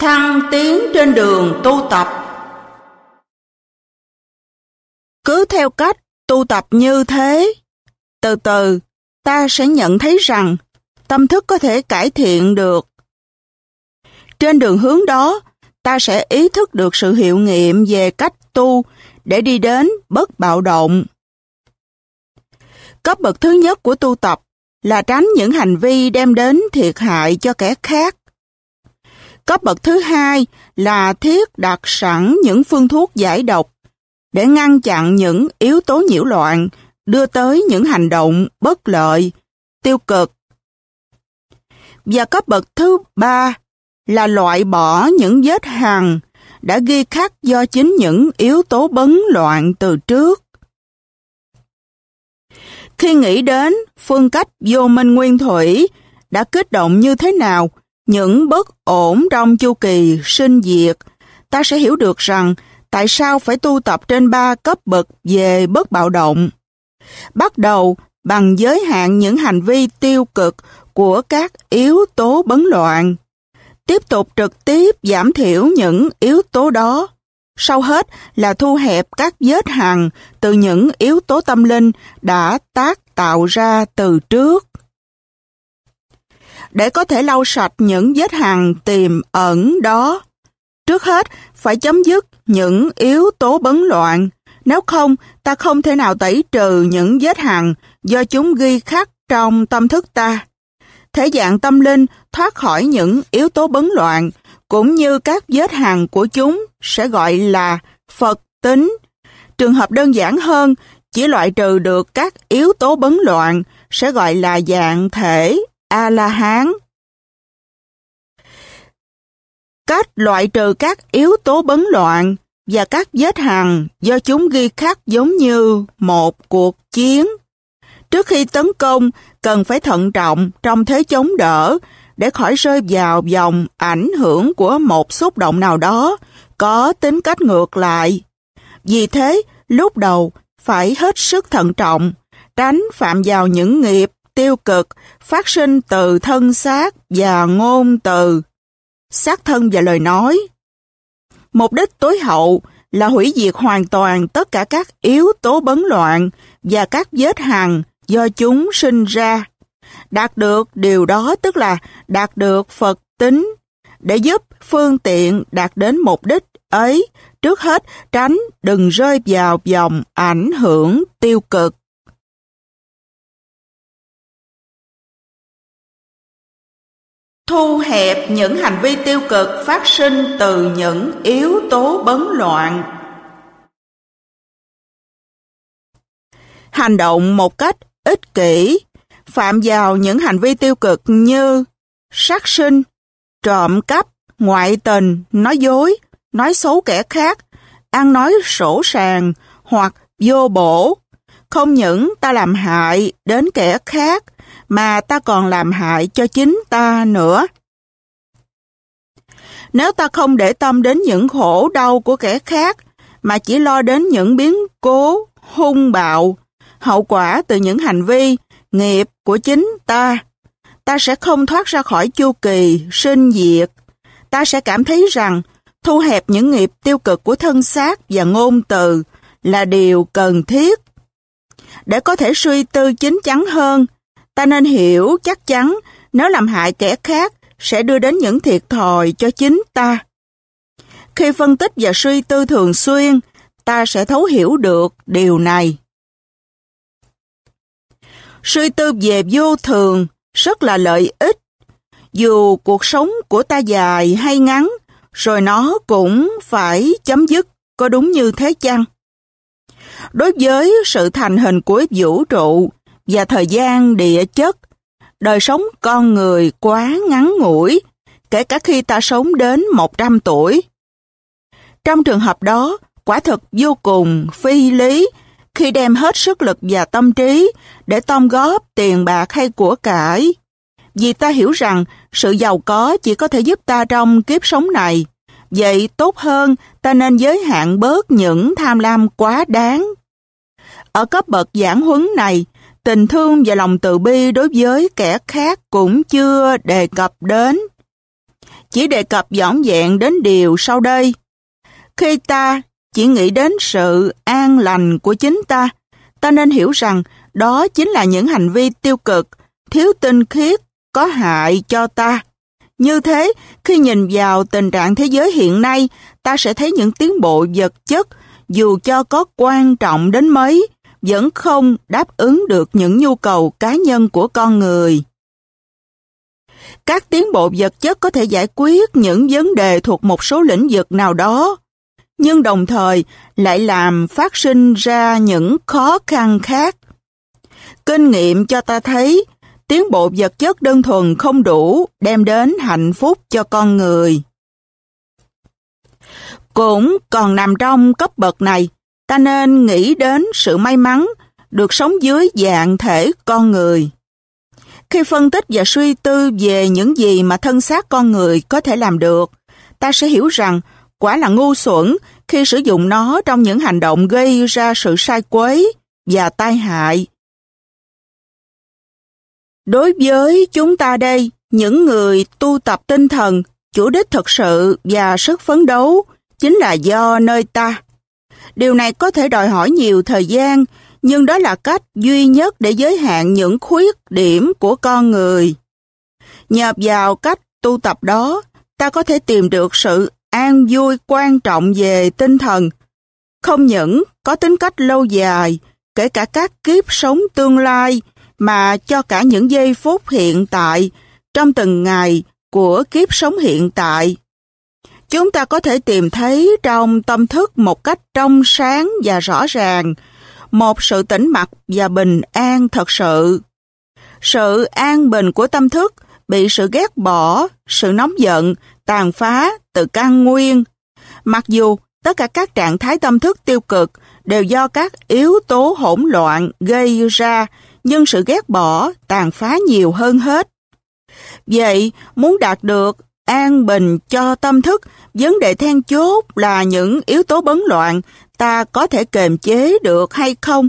Thăng tiến trên đường tu tập Cứ theo cách tu tập như thế, từ từ ta sẽ nhận thấy rằng tâm thức có thể cải thiện được. Trên đường hướng đó, ta sẽ ý thức được sự hiệu nghiệm về cách tu để đi đến bất bạo động. Cấp bậc thứ nhất của tu tập là tránh những hành vi đem đến thiệt hại cho kẻ khác. Cấp bậc thứ hai là thiết đặt sẵn những phương thuốc giải độc để ngăn chặn những yếu tố nhiễu loạn đưa tới những hành động bất lợi, tiêu cực. Và cấp bậc thứ ba là loại bỏ những vết hằn đã ghi khắc do chính những yếu tố bấn loạn từ trước. Khi nghĩ đến phương cách vô minh nguyên thủy đã kích động như thế nào những bất ổn trong chu kỳ sinh diệt, ta sẽ hiểu được rằng tại sao phải tu tập trên ba cấp bậc về bất bạo động. Bắt đầu bằng giới hạn những hành vi tiêu cực của các yếu tố bấn loạn. Tiếp tục trực tiếp giảm thiểu những yếu tố đó. Sau hết là thu hẹp các vết hằn từ những yếu tố tâm linh đã tác tạo ra từ trước. Để có thể lau sạch những vết hằn tiềm ẩn đó, trước hết phải chấm dứt những yếu tố bấn loạn. Nếu không, ta không thể nào tẩy trừ những vết hằn do chúng ghi khắc trong tâm thức ta. Thể dạng tâm linh thoát khỏi những yếu tố bấn loạn, cũng như các vết hằn của chúng sẽ gọi là Phật tính. Trường hợp đơn giản hơn, chỉ loại trừ được các yếu tố bấn loạn sẽ gọi là dạng thể A-la-hán. Cách loại trừ các yếu tố bấn loạn và các vết hằn do chúng ghi khắc giống như một cuộc chiến. Trước khi tấn công, cần phải thận trọng trong thế chống đỡ để khỏi rơi vào vòng ảnh hưởng của một xúc động nào đó có tính cách ngược lại. Vì thế, lúc đầu phải hết sức thận trọng, tránh phạm vào những nghiệp tiêu cực phát sinh từ thân xác và ngôn từ, xác thân và lời nói. Mục đích tối hậu là hủy diệt hoàn toàn tất cả các yếu tố bấn loạn và các vết hằn do chúng sinh ra. Đạt được điều đó tức là đạt được Phật tính để giúp phương tiện đạt đến mục đích ấy, trước hết tránh đừng rơi vào vòng ảnh hưởng tiêu cực. Thu hẹp những hành vi tiêu cực phát sinh từ những yếu tố bấn loạn. Hành động một cách ích kỷ, phạm vào những hành vi tiêu cực như sát sinh, trộm cắp, ngoại tình, nói dối, nói xấu kẻ khác, ăn nói sổ sàng hoặc vô bổ. Không những ta làm hại đến kẻ khác, mà ta còn làm hại cho chính ta nữa. Nếu ta không để tâm đến những khổ đau của kẻ khác, mà chỉ lo đến những biến cố, hung bạo, hậu quả từ những hành vi, nghiệp của chính ta, ta sẽ không thoát ra khỏi chu kỳ, sinh diệt. Ta sẽ cảm thấy rằng thu hẹp những nghiệp tiêu cực của thân xác và ngôn từ là điều cần thiết. Để có thể suy tư chính chắn hơn, ta nên hiểu chắc chắn nếu làm hại kẻ khác sẽ đưa đến những thiệt thòi cho chính ta. Khi phân tích và suy tư thường xuyên, ta sẽ thấu hiểu được điều này. Suy tư về vô thường rất là lợi ích. Dù cuộc sống của ta dài hay ngắn, rồi nó cũng phải chấm dứt, có đúng như thế chăng? Đối với sự thành hình của vũ trụ và thời gian địa chất, đời sống con người quá ngắn ngủi, kể cả khi ta sống đến 100 tuổi. Trong trường hợp đó, quả thực vô cùng phi lý khi đem hết sức lực và tâm trí để tom góp tiền bạc hay của cải. Vì ta hiểu rằng sự giàu có chỉ có thể giúp ta trong kiếp sống này. Vậy tốt hơn ta nên giới hạn bớt những tham lam quá đáng. Ở cấp bậc giảng huấn này, tình thương và lòng từ bi đối với kẻ khác cũng chưa đề cập đến. chỉ đề cập dõn dẹn đến điều sau đây. Khi ta chỉ nghĩ đến sự an lành của chính ta, ta nên hiểu rằng đó chính là những hành vi tiêu cực, thiếu tinh khiết, có hại cho ta. Như thế, khi nhìn vào tình trạng thế giới hiện nay, ta sẽ thấy những tiến bộ vật chất, dù cho có quan trọng đến mấy, vẫn không đáp ứng được những nhu cầu cá nhân của con người. Các tiến bộ vật chất có thể giải quyết những vấn đề thuộc một số lĩnh vực nào đó, nhưng đồng thời lại làm phát sinh ra những khó khăn khác. Kinh nghiệm cho ta thấy tiến bộ vật chất đơn thuần không đủ đem đến hạnh phúc cho con người. Cũng còn nằm trong cấp bậc này, ta nên nghĩ đến sự may mắn được sống dưới dạng thể con người. Khi phân tích và suy tư về những gì mà thân xác con người có thể làm được, ta sẽ hiểu rằng quả là ngu xuẩn khi sử dụng nó trong những hành động gây ra sự sai quấy và tai hại. Đối với chúng ta đây, những người tu tập tinh thần, chủ đích thực sự và sức phấn đấu chính là do nơi ta. Điều này có thể đòi hỏi nhiều thời gian, nhưng đó là cách duy nhất để giới hạn những khuyết điểm của con người. Nhờ vào cách tu tập đó, ta có thể tìm được sự an vui quan trọng về tinh thần, không những có tính cách lâu dài, kể cả các kiếp sống tương lai, mà cho cả những giây phút hiện tại, trong từng ngày của kiếp sống hiện tại. Chúng ta có thể tìm thấy trong tâm thức một cách trong sáng và rõ ràng, một sự tĩnh mặc và bình an thật sự. Sự an bình của tâm thức bị sự ghét bỏ, sự nóng giận, tàn phá từ căn nguyên. Mặc dù tất cả các trạng thái tâm thức tiêu cực đều do các yếu tố hỗn loạn gây ra, nhưng sự ghét bỏ, tàn phá nhiều hơn hết. Vậy, muốn đạt được an bình cho tâm thức, vấn đề then chốt là những yếu tố bấn loạn ta có thể kềm chế được hay không?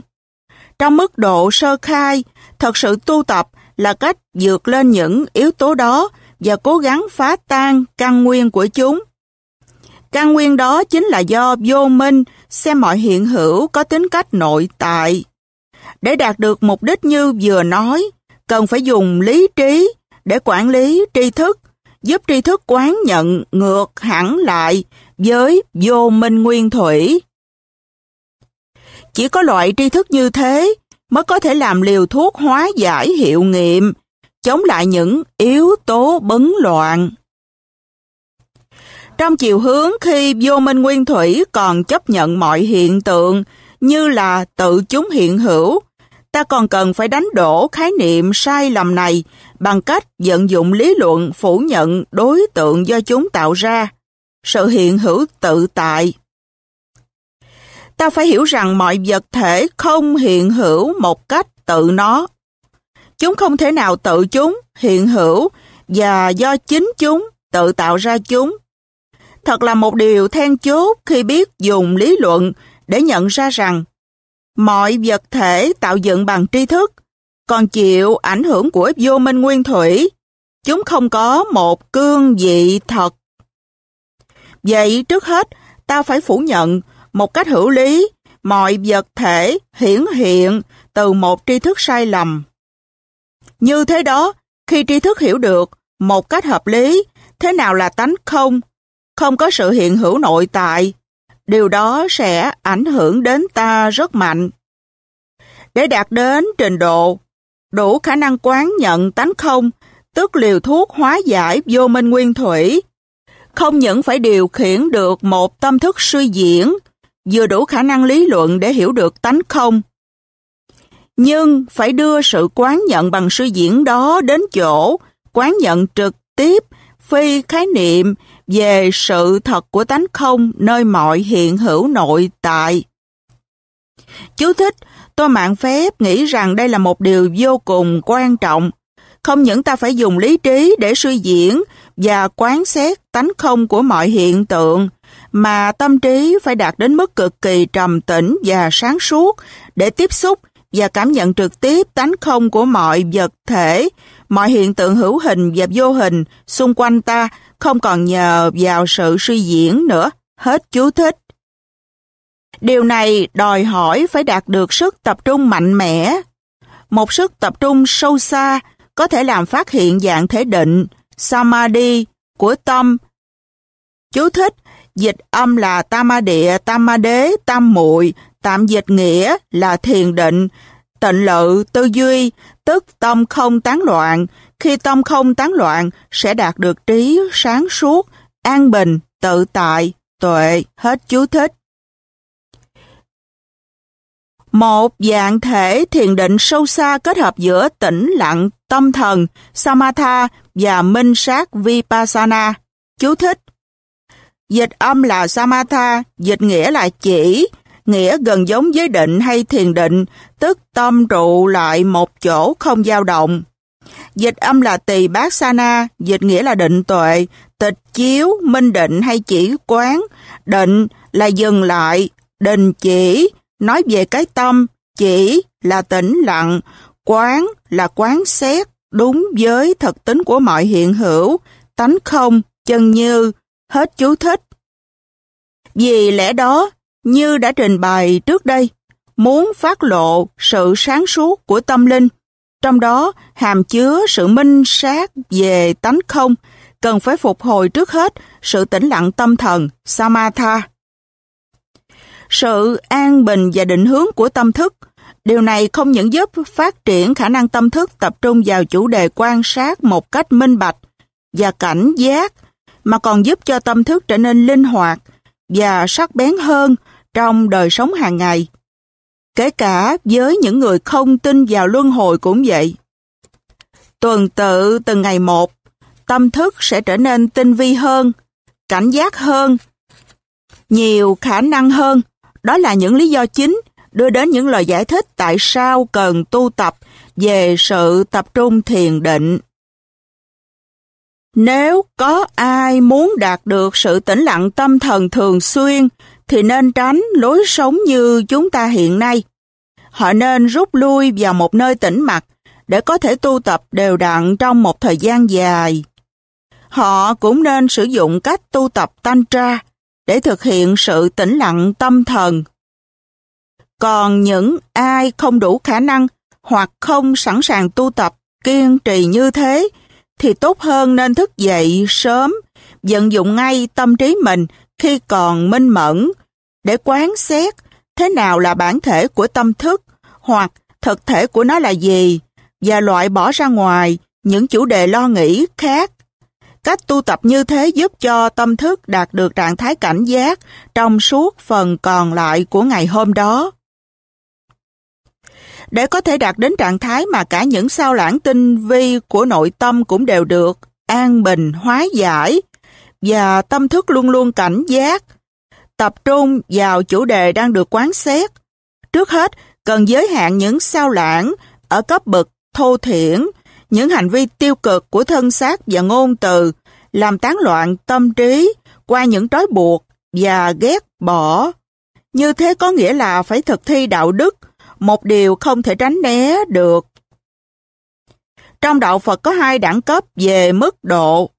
Trong mức độ sơ khai, thật sự tu tập là cách vượt lên những yếu tố đó và cố gắng phá tan căn nguyên của chúng. Căn nguyên đó chính là do vô minh xem mọi hiện hữu có tính cách nội tại. Để đạt được mục đích như vừa nói, cần phải dùng lý trí để quản lý tri thức, giúp tri thức quán nhận ngược hẳn lại với vô minh nguyên thủy. Chỉ có loại tri thức như thế mới có thể làm liều thuốc hóa giải hiệu nghiệm, chống lại những yếu tố bấn loạn. Trong chiều hướng khi vô minh nguyên thủy còn chấp nhận mọi hiện tượng như là tự chúng hiện hữu, ta còn cần phải đánh đổ khái niệm sai lầm này bằng cách vận dụng lý luận phủ nhận đối tượng do chúng tạo ra, sự hiện hữu tự tại ta phải hiểu rằng mọi vật thể không hiện hữu một cách tự nó. Chúng không thể nào tự chúng, hiện hữu và do chính chúng tự tạo ra chúng. Thật là một điều then chốt khi biết dùng lý luận để nhận ra rằng mọi vật thể tạo dựng bằng tri thức còn chịu ảnh hưởng của vô minh nguyên thủy. Chúng không có một cương vị thật. Vậy trước hết, ta phải phủ nhận một cách hữu lý, mọi vật thể hiển hiện từ một tri thức sai lầm. Như thế đó, khi tri thức hiểu được một cách hợp lý thế nào là tánh không, không có sự hiện hữu nội tại, điều đó sẽ ảnh hưởng đến ta rất mạnh. Để đạt đến trình độ đủ khả năng quán nhận tánh không, tức liều thuốc hóa giải vô minh nguyên thủy, không những phải điều khiển được một tâm thức suy diễn, vừa đủ khả năng lý luận để hiểu được tánh không. Nhưng phải đưa sự quán nhận bằng suy diễn đó đến chỗ, quán nhận trực tiếp, phi khái niệm về sự thật của tánh không nơi mọi hiện hữu nội tại. Chú thích, tôi mạng phép nghĩ rằng đây là một điều vô cùng quan trọng. Không những ta phải dùng lý trí để suy diễn và quán xét tánh không của mọi hiện tượng, mà tâm trí phải đạt đến mức cực kỳ trầm tĩnh và sáng suốt để tiếp xúc và cảm nhận trực tiếp tánh không của mọi vật thể, mọi hiện tượng hữu hình và vô hình xung quanh ta không còn nhờ vào sự suy diễn nữa. Hết chú thích. Điều này đòi hỏi phải đạt được sức tập trung mạnh mẽ. Một sức tập trung sâu xa có thể làm phát hiện dạng thể định, samadhi của tâm. Chú thích, dịch âm là tama địa, tama đế, tam muội, tạm dịch nghĩa là thiền định, tịnh lự, tư duy, tức tâm không tán loạn. Khi tâm không tán loạn, sẽ đạt được trí sáng suốt, an bình, tự tại, tuệ, hết chú thích. Một dạng thể thiền định sâu xa kết hợp giữa tĩnh lặng, tâm thần, samatha và minh sát vipassana. Chú thích. Dịch âm là samatha, dịch nghĩa là chỉ, nghĩa gần giống với định hay thiền định, tức tâm trụ lại một chỗ không dao động. Dịch âm là tỳ bát sana, dịch nghĩa là định tuệ, tịch chiếu, minh định hay chỉ quán. Định là dừng lại, đình chỉ, nói về cái tâm, chỉ là tĩnh lặng, quán là quán xét, đúng với thực tính của mọi hiện hữu, tánh không, chân như, hết chú thích. Vì lẽ đó, như đã trình bày trước đây, muốn phát lộ sự sáng suốt của tâm linh, trong đó hàm chứa sự minh sát về tánh không, cần phải phục hồi trước hết sự tĩnh lặng tâm thần, Samatha. Sự an bình và định hướng của tâm thức, điều này không những giúp phát triển khả năng tâm thức tập trung vào chủ đề quan sát một cách minh bạch và cảnh giác, mà còn giúp cho tâm thức trở nên linh hoạt và sắc bén hơn trong đời sống hàng ngày. Kể cả với những người không tin vào luân hồi cũng vậy. Tuần tự từng ngày một, tâm thức sẽ trở nên tinh vi hơn, cảnh giác hơn, nhiều khả năng hơn. Đó là những lý do chính đưa đến những lời giải thích tại sao cần tu tập về sự tập trung thiền định. Nếu có ai muốn đạt được sự tĩnh lặng tâm thần thường xuyên, thì nên tránh lối sống như chúng ta hiện nay. Họ nên rút lui vào một nơi tĩnh mặt để có thể tu tập đều đặn trong một thời gian dài. Họ cũng nên sử dụng cách tu tập Tantra để thực hiện sự tĩnh lặng tâm thần. Còn những ai không đủ khả năng hoặc không sẵn sàng tu tập kiên trì như thế thì tốt hơn nên thức dậy sớm, vận dụng ngay tâm trí mình khi còn minh mẫn để quán xét thế nào là bản thể của tâm thức hoặc thực thể của nó là gì và loại bỏ ra ngoài những chủ đề lo nghĩ khác. Cách tu tập như thế giúp cho tâm thức đạt được trạng thái cảnh giác trong suốt phần còn lại của ngày hôm đó. Để có thể đạt đến trạng thái mà cả những sao lãng tinh vi của nội tâm cũng đều được an bình, hóa giải và tâm thức luôn luôn cảnh giác, tập trung vào chủ đề đang được quán xét. Trước hết, cần giới hạn những sao lãng ở cấp bậc thô thiển, những hành vi tiêu cực của thân xác và ngôn từ, làm tán loạn tâm trí qua những trói buộc và ghét bỏ. Như thế có nghĩa là phải thực thi đạo đức, một điều không thể tránh né được. Trong đạo Phật có hai đẳng cấp về mức độ.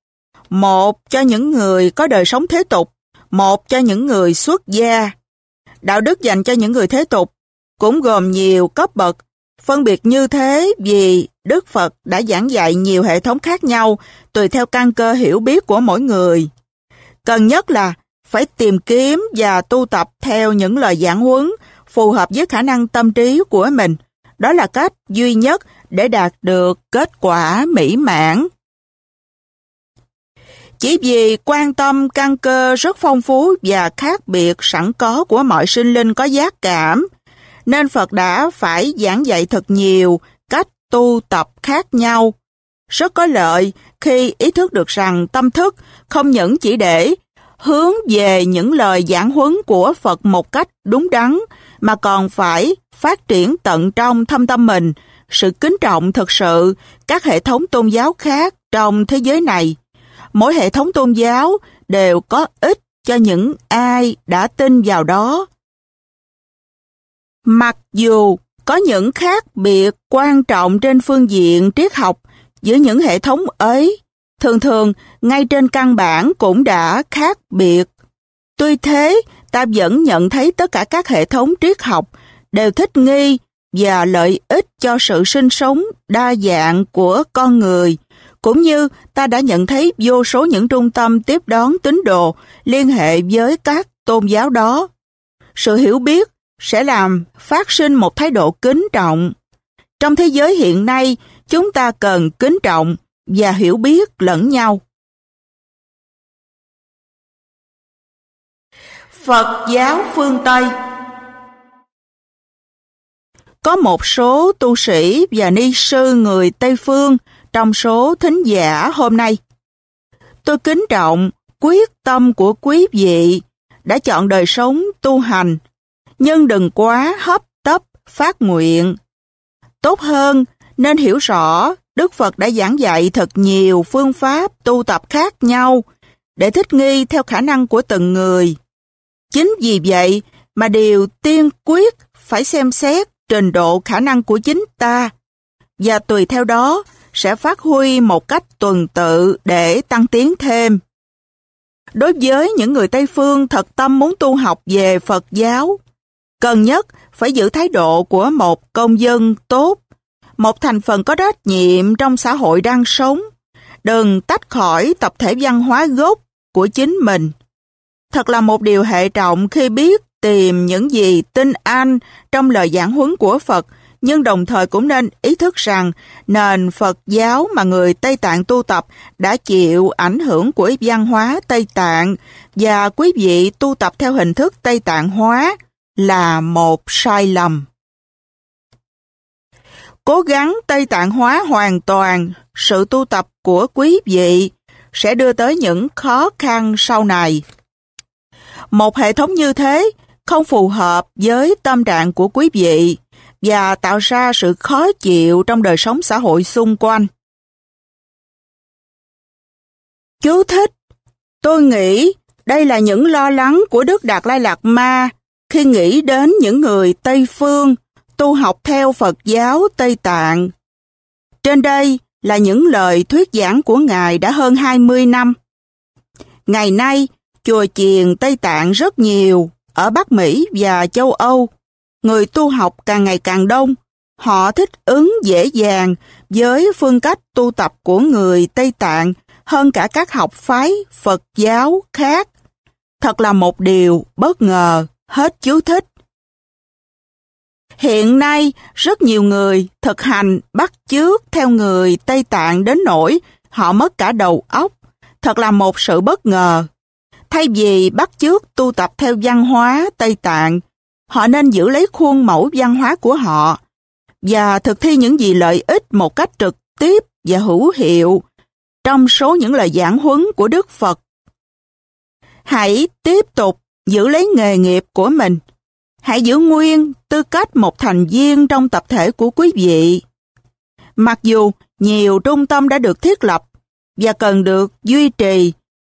Một cho những người có đời sống thế tục, một cho những người xuất gia. Đạo đức dành cho những người thế tục cũng gồm nhiều cấp bậc, phân biệt như thế vì Đức Phật đã giảng dạy nhiều hệ thống khác nhau tùy theo căn cơ hiểu biết của mỗi người. Cần nhất là phải tìm kiếm và tu tập theo những lời giảng huấn phù hợp với khả năng tâm trí của mình. Đó là cách duy nhất để đạt được kết quả mỹ mãn. Chỉ vì quan tâm căn cơ rất phong phú và khác biệt sẵn có của mọi sinh linh có giác cảm, nên Phật đã phải giảng dạy thật nhiều cách tu tập khác nhau. Rất có lợi khi ý thức được rằng tâm thức không những chỉ để hướng về những lời giảng huấn của Phật một cách đúng đắn, mà còn phải phát triển tận trong thâm tâm mình sự kính trọng thực sự các hệ thống tôn giáo khác trong thế giới này mỗi hệ thống tôn giáo đều có ích cho những ai đã tin vào đó. Mặc dù Có những khác biệt quan trọng trên phương diện triết học giữa những hệ thống ấy. Thường thường, ngay trên căn bản cũng đã khác biệt. Tuy thế, ta vẫn nhận thấy tất cả các hệ thống triết học đều thích nghi và lợi ích cho sự sinh sống đa dạng của con người, cũng như ta đã nhận thấy vô số những trung tâm tiếp đón tín đồ liên hệ với các tôn giáo đó. Sự hiểu biết sẽ làm phát sinh một thái độ kính trọng. Trong thế giới hiện nay, chúng ta cần kính trọng và hiểu biết lẫn nhau. Phật giáo phương Tây Có một số tu sĩ và ni sư người Tây Phương trong số thính giả hôm nay. Tôi kính trọng quyết tâm của quý vị đã chọn đời sống tu hành, nhưng đừng quá hấp tấp phát nguyện. Tốt hơn nên hiểu rõ Đức Phật đã giảng dạy thật nhiều phương pháp tu tập khác nhau để thích nghi theo khả năng của từng người. Chính vì vậy mà điều tiên quyết phải xem xét trình độ khả năng của chính ta và tùy theo đó sẽ phát huy một cách tuần tự để tăng tiến thêm. Đối với những người Tây Phương thật tâm muốn tu học về Phật giáo, cần nhất phải giữ thái độ của một công dân tốt, một thành phần có trách nhiệm trong xã hội đang sống, đừng tách khỏi tập thể văn hóa gốc của chính mình. Thật là một điều hệ trọng khi biết tìm những gì tin anh trong lời giảng huấn của Phật, nhưng đồng thời cũng nên ý thức rằng nền Phật giáo mà người Tây Tạng tu tập đã chịu ảnh hưởng của văn hóa Tây Tạng và quý vị tu tập theo hình thức Tây Tạng hóa là một sai lầm. Cố gắng Tây Tạng hóa hoàn toàn sự tu tập của quý vị sẽ đưa tới những khó khăn sau này. Một hệ thống như thế không phù hợp với tâm trạng của quý vị và tạo ra sự khó chịu trong đời sống xã hội xung quanh. Chú thích, Tôi nghĩ đây là những lo lắng của Đức Đạt Lai Lạt Ma khi nghĩ đến những người Tây Phương tu học theo Phật giáo Tây Tạng. Trên đây là những lời thuyết giảng của Ngài đã hơn 20 năm. Ngày nay, chùa chiền Tây Tạng rất nhiều ở Bắc Mỹ và châu Âu. Người tu học càng ngày càng đông, họ thích ứng dễ dàng với phương cách tu tập của người Tây Tạng hơn cả các học phái Phật giáo khác. Thật là một điều bất ngờ, hết chú thích. Hiện nay, rất nhiều người thực hành bắt chước theo người Tây Tạng đến nỗi họ mất cả đầu óc. Thật là một sự bất ngờ. Thay vì bắt chước tu tập theo văn hóa Tây Tạng, họ nên giữ lấy khuôn mẫu văn hóa của họ và thực thi những gì lợi ích một cách trực tiếp và hữu hiệu trong số những lời giảng huấn của Đức Phật. Hãy tiếp tục giữ lấy nghề nghiệp của mình. Hãy giữ nguyên tư cách một thành viên trong tập thể của quý vị. Mặc dù nhiều trung tâm đã được thiết lập và cần được duy trì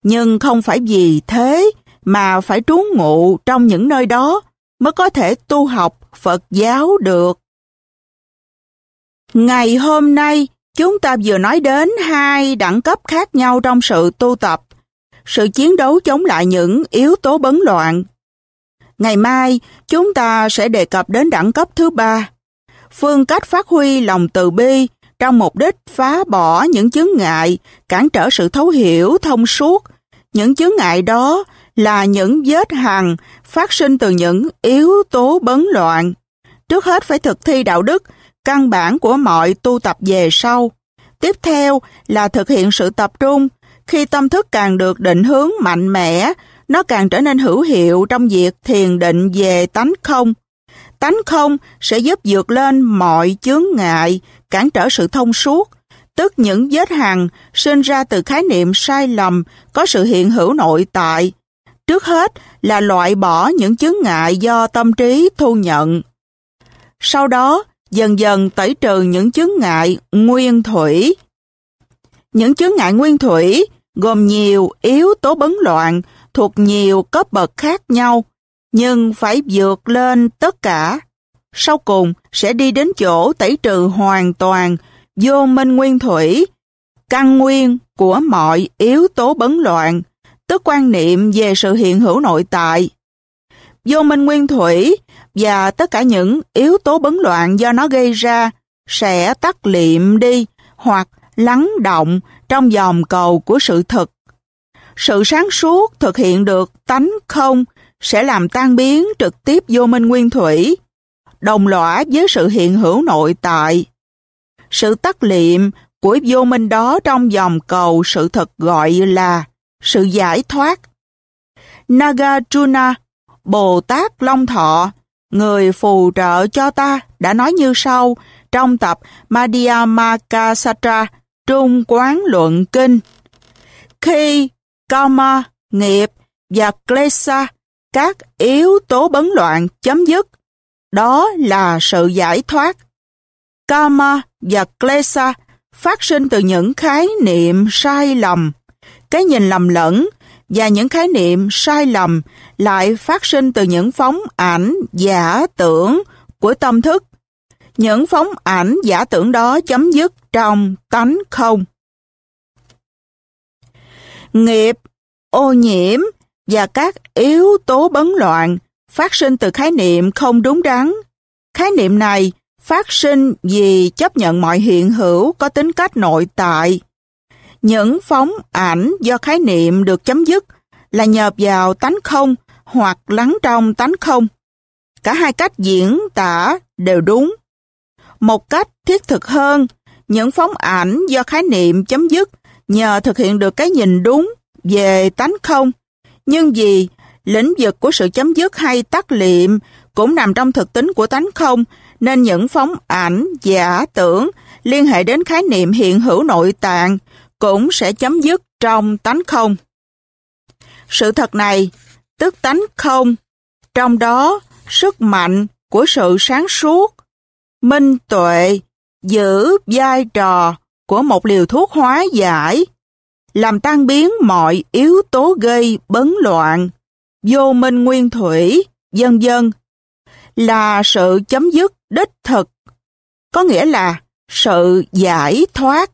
nhưng không phải vì thế mà phải trú ngụ trong những nơi đó mới có thể tu học Phật giáo được. Ngày hôm nay, chúng ta vừa nói đến hai đẳng cấp khác nhau trong sự tu tập, sự chiến đấu chống lại những yếu tố bấn loạn. Ngày mai, chúng ta sẽ đề cập đến đẳng cấp thứ ba, phương cách phát huy lòng từ bi trong mục đích phá bỏ những chướng ngại, cản trở sự thấu hiểu thông suốt những chướng ngại đó là những vết hằn phát sinh từ những yếu tố bấn loạn. Trước hết phải thực thi đạo đức, căn bản của mọi tu tập về sau. Tiếp theo là thực hiện sự tập trung. Khi tâm thức càng được định hướng mạnh mẽ, nó càng trở nên hữu hiệu trong việc thiền định về tánh không. Tánh không sẽ giúp vượt lên mọi chướng ngại, cản trở sự thông suốt, tức những vết hằn sinh ra từ khái niệm sai lầm có sự hiện hữu nội tại. Trước hết là loại bỏ những chướng ngại do tâm trí thu nhận. Sau đó, dần dần tẩy trừ những chướng ngại nguyên thủy. Những chướng ngại nguyên thủy gồm nhiều yếu tố bấn loạn thuộc nhiều cấp bậc khác nhau, nhưng phải vượt lên tất cả. sau cùng sẽ đi đến chỗ tẩy trừ hoàn toàn vô minh nguyên thủy, căn nguyên của mọi yếu tố bấn loạn, tức quan niệm về sự hiện hữu nội tại. Vô minh nguyên thủy và tất cả những yếu tố bấn loạn do nó gây ra sẽ tắt liệm đi hoặc lắng động trong dòng cầu của sự thực. Sự sáng suốt thực hiện được tánh không sẽ làm tan biến trực tiếp vô minh nguyên thủy, đồng lõa với sự hiện hữu nội tại. Sự tắt liệm của vô minh đó trong dòng cầu sự thật gọi là sự giải thoát. Nagarjuna, Bồ Tát Long Thọ, người phù trợ cho ta, đã nói như sau trong tập Madhyamakasatra Trung Quán Luận Kinh. Khi Karma, nghiệp và Klesa, các yếu tố bấn loạn chấm dứt, đó là sự giải thoát. Karma và Klesa phát sinh từ những khái niệm sai lầm, cái nhìn lầm lẫn và những khái niệm sai lầm lại phát sinh từ những phóng ảnh giả tưởng của tâm thức. Những phóng ảnh giả tưởng đó chấm dứt trong tánh không. Nghiệp, ô nhiễm và các yếu tố bấn loạn phát sinh từ khái niệm không đúng đắn. Khái niệm này phát sinh vì chấp nhận mọi hiện hữu có tính cách nội tại. Những phóng ảnh do khái niệm được chấm dứt là nhờ vào tánh không hoặc lắng trong tánh không. Cả hai cách diễn tả đều đúng. Một cách thiết thực hơn, những phóng ảnh do khái niệm chấm dứt nhờ thực hiện được cái nhìn đúng về tánh không. Nhưng vì lĩnh vực của sự chấm dứt hay tắt liệm cũng nằm trong thực tính của tánh không, nên những phóng ảnh, giả tưởng liên hệ đến khái niệm hiện hữu nội tạng cũng sẽ chấm dứt trong tánh không. Sự thật này, tức tánh không, trong đó sức mạnh của sự sáng suốt, minh tuệ, giữ vai trò của một liều thuốc hóa giải, làm tan biến mọi yếu tố gây bấn loạn, vô minh nguyên thủy, dân dân, là sự chấm dứt đích thực, có nghĩa là sự giải thoát.